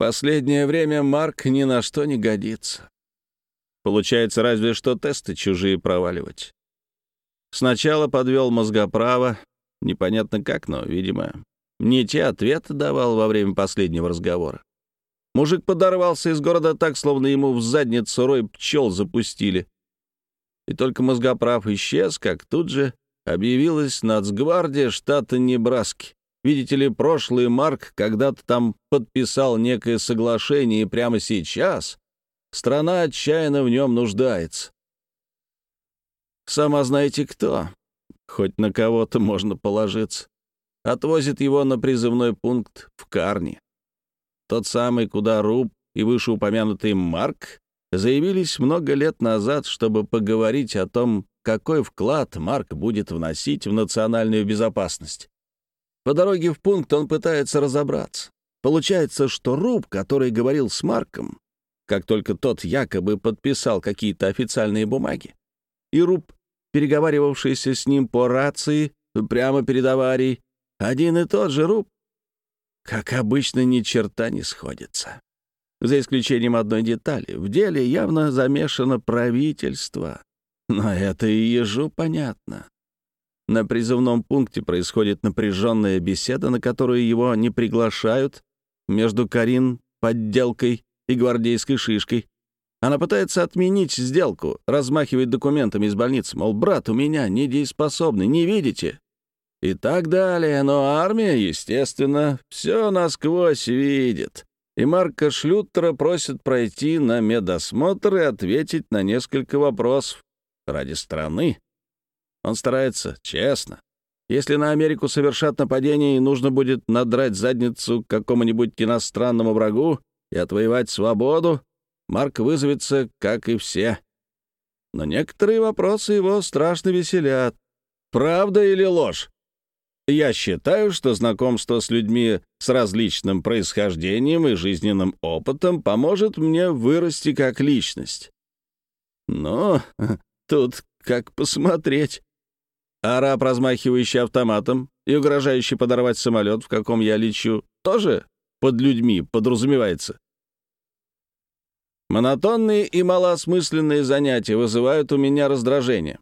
Последнее время Марк ни на что не годится. Получается разве что тесты чужие проваливать. Сначала подвел мозгоправо, непонятно как, но, видимо, не те ответы давал во время последнего разговора. Мужик подорвался из города так, словно ему в задницу рой пчел запустили. И только мозгоправ исчез, как тут же объявилась нацгвардия штата Небраски. Видите ли, прошлый Марк когда-то там подписал некое соглашение, и прямо сейчас страна отчаянно в нем нуждается. Сама знаете кто. Хоть на кого-то можно положиться. Отвозит его на призывной пункт в Карни. Тот самый, куда Руб и вышеупомянутый Марк заявились много лет назад, чтобы поговорить о том, какой вклад Марк будет вносить в национальную безопасность. По дороге в пункт он пытается разобраться. Получается, что Руб, который говорил с Марком, как только тот якобы подписал какие-то официальные бумаги, и Руб, переговаривавшийся с ним по рации прямо перед аварией, один и тот же Руб, как обычно, ни черта не сходится. За исключением одной детали. В деле явно замешано правительство. Но это и ежу понятно. На призывном пункте происходит напряженная беседа, на которую его не приглашают, между Карин, подделкой и гвардейской шишкой. Она пытается отменить сделку, размахивает документами из больницы, мол, брат у меня недееспособный, не видите? и так далее, но армия, естественно, все насквозь видит. И Марка Шлютера просит пройти на медосмотр и ответить на несколько вопросов ради страны. Он старается, честно. Если на Америку совершат нападение и нужно будет надрать задницу какому-нибудь иностранному врагу и отвоевать свободу, Марк вызовется, как и все. Но некоторые вопросы его страшно веселят. Правда или ложь? Я считаю, что знакомство с людьми с различным происхождением и жизненным опытом поможет мне вырасти как личность. Но тут как посмотреть. Араб, размахивающий автоматом и угрожающий подорвать самолет, в каком я лечу, тоже под людьми подразумевается. Монотонные и малоосмысленные занятия вызывают у меня раздражение.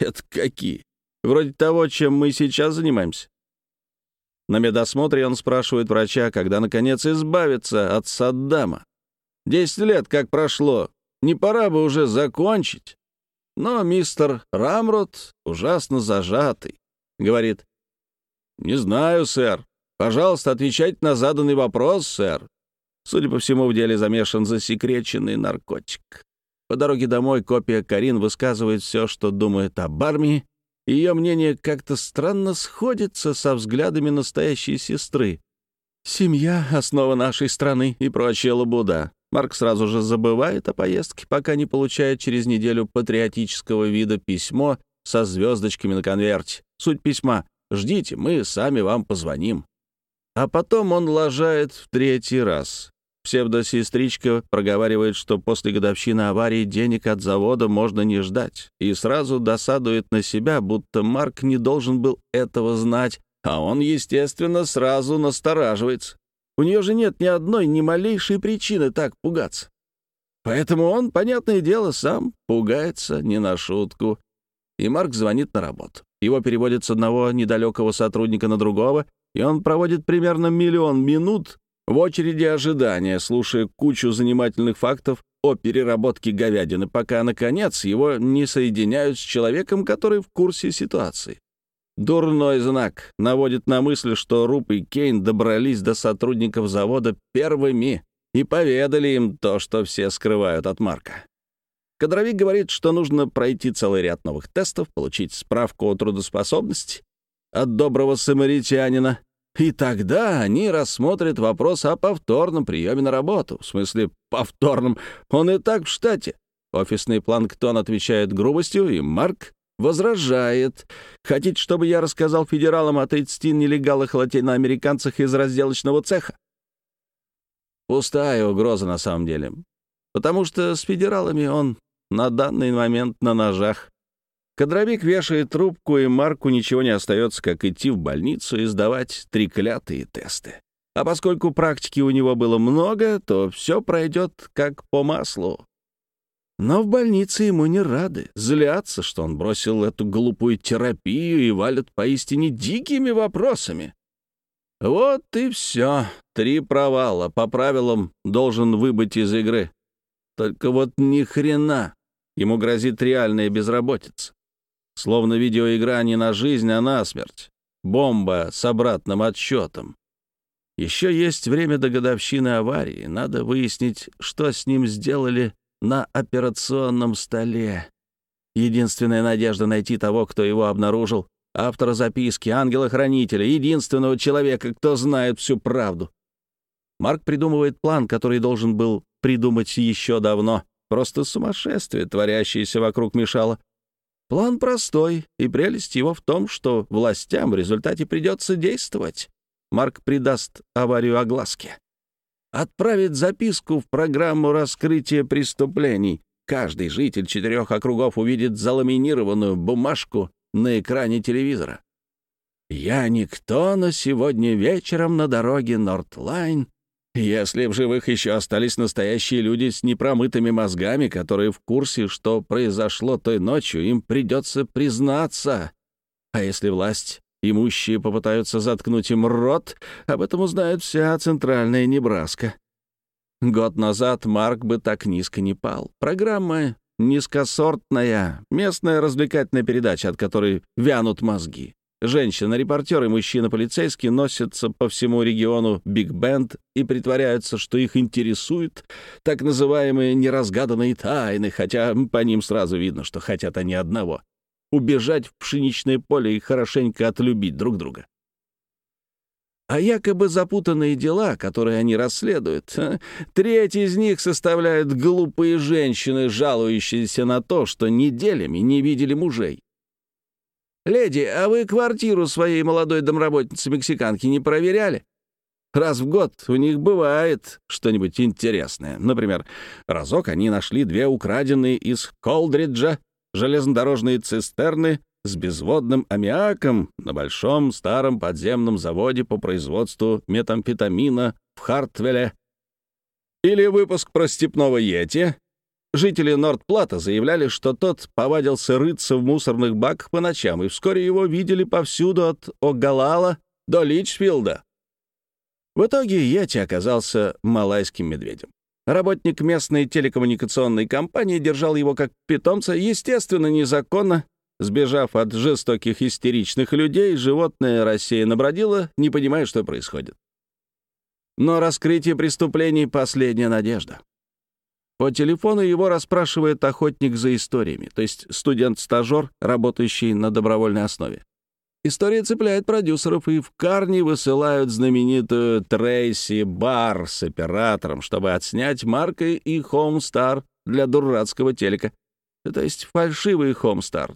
Это какие? Вроде того, чем мы сейчас занимаемся. На медосмотре он спрашивает врача, когда, наконец, избавиться от Саддама. Десять лет как прошло, не пора бы уже закончить. Но мистер Рамрот ужасно зажатый. Говорит, «Не знаю, сэр. Пожалуйста, отвечайте на заданный вопрос, сэр». Судя по всему, в деле замешан засекреченный наркотик. По дороге домой копия Карин высказывает все, что думает об армии, ее мнение как-то странно сходится со взглядами настоящей сестры. «Семья — основа нашей страны» и прочая лабуда. Марк сразу же забывает о поездке, пока не получает через неделю патриотического вида письмо со звездочками на конверте. Суть письма — «Ждите, мы сами вам позвоним». А потом он лажает в третий раз. Псевдосестричка проговаривает, что после годовщины аварии денег от завода можно не ждать, и сразу досадует на себя, будто Марк не должен был этого знать, а он, естественно, сразу настораживается. У нее же нет ни одной, ни малейшей причины так пугаться. Поэтому он, понятное дело, сам пугается не на шутку. И Марк звонит на работу. Его переводят с одного недалекого сотрудника на другого, и он проводит примерно миллион минут в очереди ожидания, слушая кучу занимательных фактов о переработке говядины, пока, наконец, его не соединяют с человеком, который в курсе ситуации. Дурной знак наводит на мысль, что Руп и Кейн добрались до сотрудников завода первыми и поведали им то, что все скрывают от Марка. Кадровик говорит, что нужно пройти целый ряд новых тестов, получить справку о трудоспособности от доброго самаритянина, и тогда они рассмотрят вопрос о повторном приеме на работу. В смысле, повторном. Он и так в штате. Офисный планктон отвечает грубостью, и Марк возражает. Хотите, чтобы я рассказал федералам о 30 нелегалах латиноамериканцах из разделочного цеха? Пустая угроза на самом деле. Потому что с федералами он на данный момент на ножах. Кадровик вешает трубку, и Марку ничего не остается, как идти в больницу и сдавать треклятые тесты. А поскольку практики у него было много, то все пройдет как по маслу. Но в больнице ему не рады, злятся, что он бросил эту глупую терапию и валят поистине дикими вопросами. Вот и все. Три провала. По правилам должен выбыть из игры. Только вот ни хрена. Ему грозит реальная безработица. Словно видеоигра не на жизнь, а на смерть. Бомба с обратным отсчетом. Еще есть время до годовщины аварии. Надо выяснить, что с ним сделали на операционном столе. Единственная надежда найти того, кто его обнаружил, автора записки, ангела-хранителя, единственного человека, кто знает всю правду. Марк придумывает план, который должен был придумать еще давно. Просто сумасшествие, творящееся вокруг мешало. План простой, и прелесть его в том, что властям в результате придется действовать. Марк придаст аварию огласке. Отправит записку в программу раскрытия преступлений. Каждый житель четырех округов увидит заламинированную бумажку на экране телевизора. «Я никто, но сегодня вечером на дороге Нортлайн если в живых еще остались настоящие люди с непромытыми мозгами, которые в курсе, что произошло той ночью, им придется признаться. А если власть, имущие попытаются заткнуть им рот, об этом узнает вся центральная Небраска. Год назад Марк бы так низко не пал. Программа низкосортная, местная развлекательная передача, от которой вянут мозги. Женщина-репортер и мужчина-полицейский носятся по всему региону Биг Бенд и притворяются, что их интересуют так называемые неразгаданные тайны, хотя по ним сразу видно, что хотят они одного — убежать в пшеничное поле и хорошенько отлюбить друг друга. А якобы запутанные дела, которые они расследуют, треть из них составляют глупые женщины, жалующиеся на то, что неделями не видели мужей. «Леди, а вы квартиру своей молодой домработницы-мексиканки не проверяли? Раз в год у них бывает что-нибудь интересное. Например, разок они нашли две украденные из Колдриджа железнодорожные цистерны с безводным аммиаком на большом старом подземном заводе по производству метамфетамина в Хартвеле. Или выпуск про степного йети, Жители Нордплата заявляли, что тот повадился рыться в мусорных баках по ночам, и вскоре его видели повсюду от Огалала до Личфилда. В итоге Йети оказался малайским медведем. Работник местной телекоммуникационной компании держал его как питомца, естественно, незаконно. Сбежав от жестоких истеричных людей, животное рассеянно бродило, не понимая, что происходит. Но раскрытие преступлений — последняя надежда. По телефону его расспрашивает охотник за историями, то есть студент-стажер, работающий на добровольной основе. История цепляет продюсеров, и в Карни высылают знаменитую Трейси Бар с оператором, чтобы отснять Марка и Хомстар для дурацкого телека. То есть фальшивый Хомстар.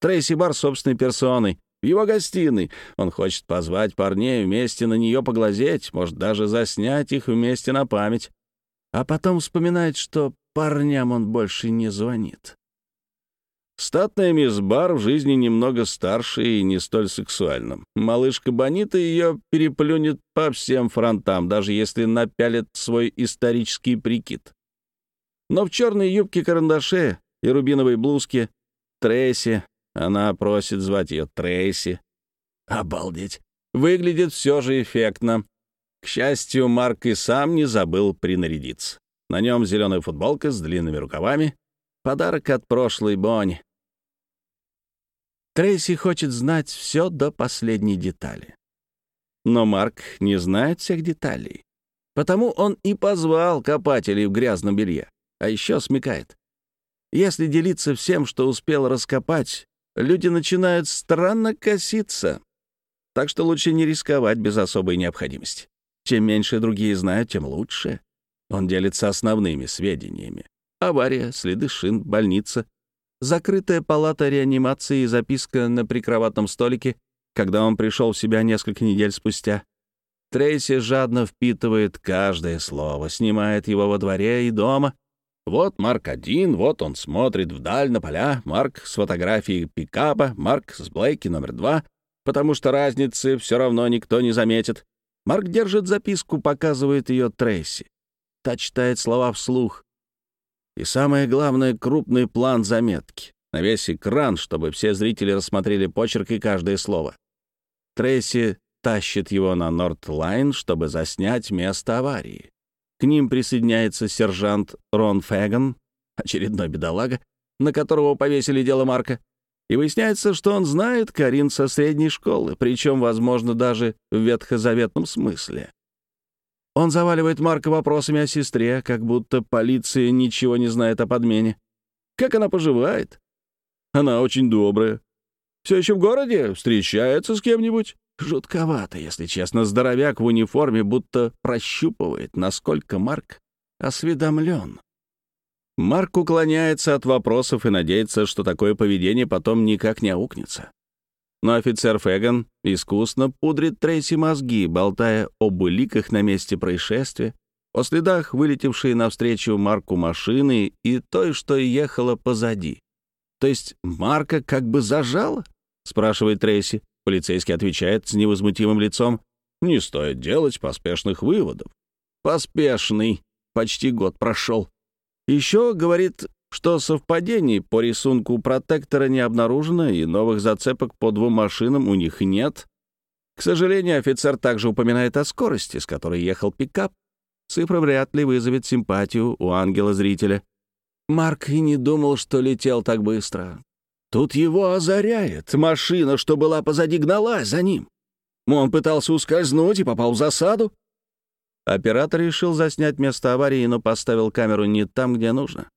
Трейси Бар собственной персоной, в его гостиной. Он хочет позвать парней вместе на нее поглазеть, может даже заснять их вместе на память а потом вспоминает, что парням он больше не звонит. Статная мисс Бар в жизни немного старше и не столь сексуальна. Малышка Бонита ее переплюнет по всем фронтам, даже если напялит свой исторический прикид. Но в черной юбке-карандаше и рубиновой блузке Трейси, она просит звать ее Трейси. Обалдеть! Выглядит все же эффектно. К счастью, Марк и сам не забыл принарядиться. На нем зеленая футболка с длинными рукавами. Подарок от прошлой Бонни. Трейси хочет знать все до последней детали. Но Марк не знает всех деталей. Потому он и позвал копателей в грязном белье. А еще смекает. Если делиться всем, что успел раскопать, люди начинают странно коситься. Так что лучше не рисковать без особой необходимости. Чем меньше другие знают, тем лучше. Он делится основными сведениями. Авария, следы шин, больница, закрытая палата реанимации и записка на прикроватном столике, когда он пришел в себя несколько недель спустя. Трейси жадно впитывает каждое слово, снимает его во дворе и дома. Вот Марк один, вот он смотрит вдаль на поля, Марк с фотографией пикапа, Марк с Блейки номер два, потому что разницы все равно никто не заметит. Марк держит записку, показывает ее Трейси. Та читает слова вслух. И самое главное — крупный план заметки. На весь экран, чтобы все зрители рассмотрели почерк и каждое слово. Трейси тащит его на Нортлайн, чтобы заснять место аварии. К ним присоединяется сержант Рон Фэган, очередной бедолага, на которого повесили дело Марка. И выясняется, что он знает Карин со средней школы, причем, возможно, даже в ветхозаветном смысле. Он заваливает Марка вопросами о сестре, как будто полиция ничего не знает о подмене. Как она поживает? Она очень добрая. Все еще в городе? Встречается с кем-нибудь? Жутковато, если честно. Здоровяк в униформе будто прощупывает, насколько Марк осведомлен. Марк уклоняется от вопросов и надеется, что такое поведение потом никак не аукнется. Но офицер Феган искусно пудрит Трейси мозги, болтая об уликах на месте происшествия, о следах, вылетевшей навстречу Марку машины и той, что ехала позади. «То есть Марка как бы зажала?» — спрашивает Трейси. Полицейский отвечает с невозмутимым лицом. «Не стоит делать поспешных выводов». «Поспешный. Почти год прошел. Еще говорит, что совпадений по рисунку протектора не обнаружено и новых зацепок по двум машинам у них нет. К сожалению, офицер также упоминает о скорости, с которой ехал пикап. Цифра вряд ли вызовет симпатию у ангела-зрителя. Марк и не думал, что летел так быстро. Тут его озаряет. Машина, что была позади, гналась за ним. Он пытался ускользнуть и попал в засаду. Оператор решил заснять место аварии, но поставил камеру не там, где нужно.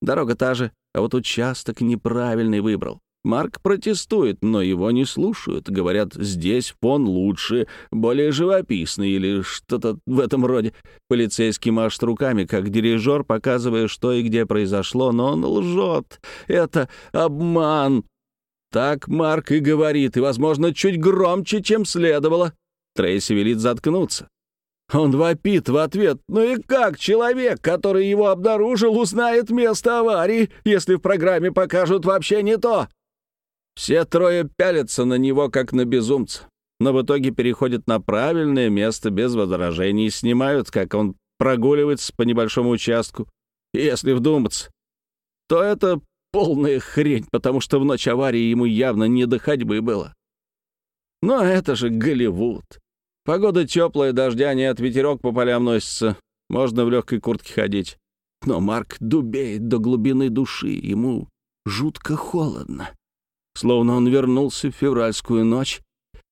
Дорога та же, а вот участок неправильный выбрал. Марк протестует, но его не слушают. Говорят, здесь фон лучше, более живописный или что-то в этом роде. Полицейский машет руками, как дирижер, показывая, что и где произошло, но он лжет. Это обман. Так Марк и говорит, и, возможно, чуть громче, чем следовало. Трейси велит заткнуться. Он вопит в ответ. «Ну и как человек, который его обнаружил, узнает место аварии, если в программе покажут вообще не то?» Все трое пялятся на него, как на безумца, но в итоге переходят на правильное место без возражений и снимают, как он прогуливается по небольшому участку. Если вдуматься, то это полная хрень, потому что в ночь аварии ему явно не до ходьбы было. Но это же Голливуд. Погода теплая, дождя нет, ветерок по полям носится. Можно в легкой куртке ходить. Но Марк дубеет до глубины души. Ему жутко холодно. Словно он вернулся в февральскую ночь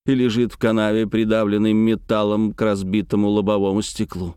и лежит в канаве, придавленный металлом к разбитому лобовому стеклу.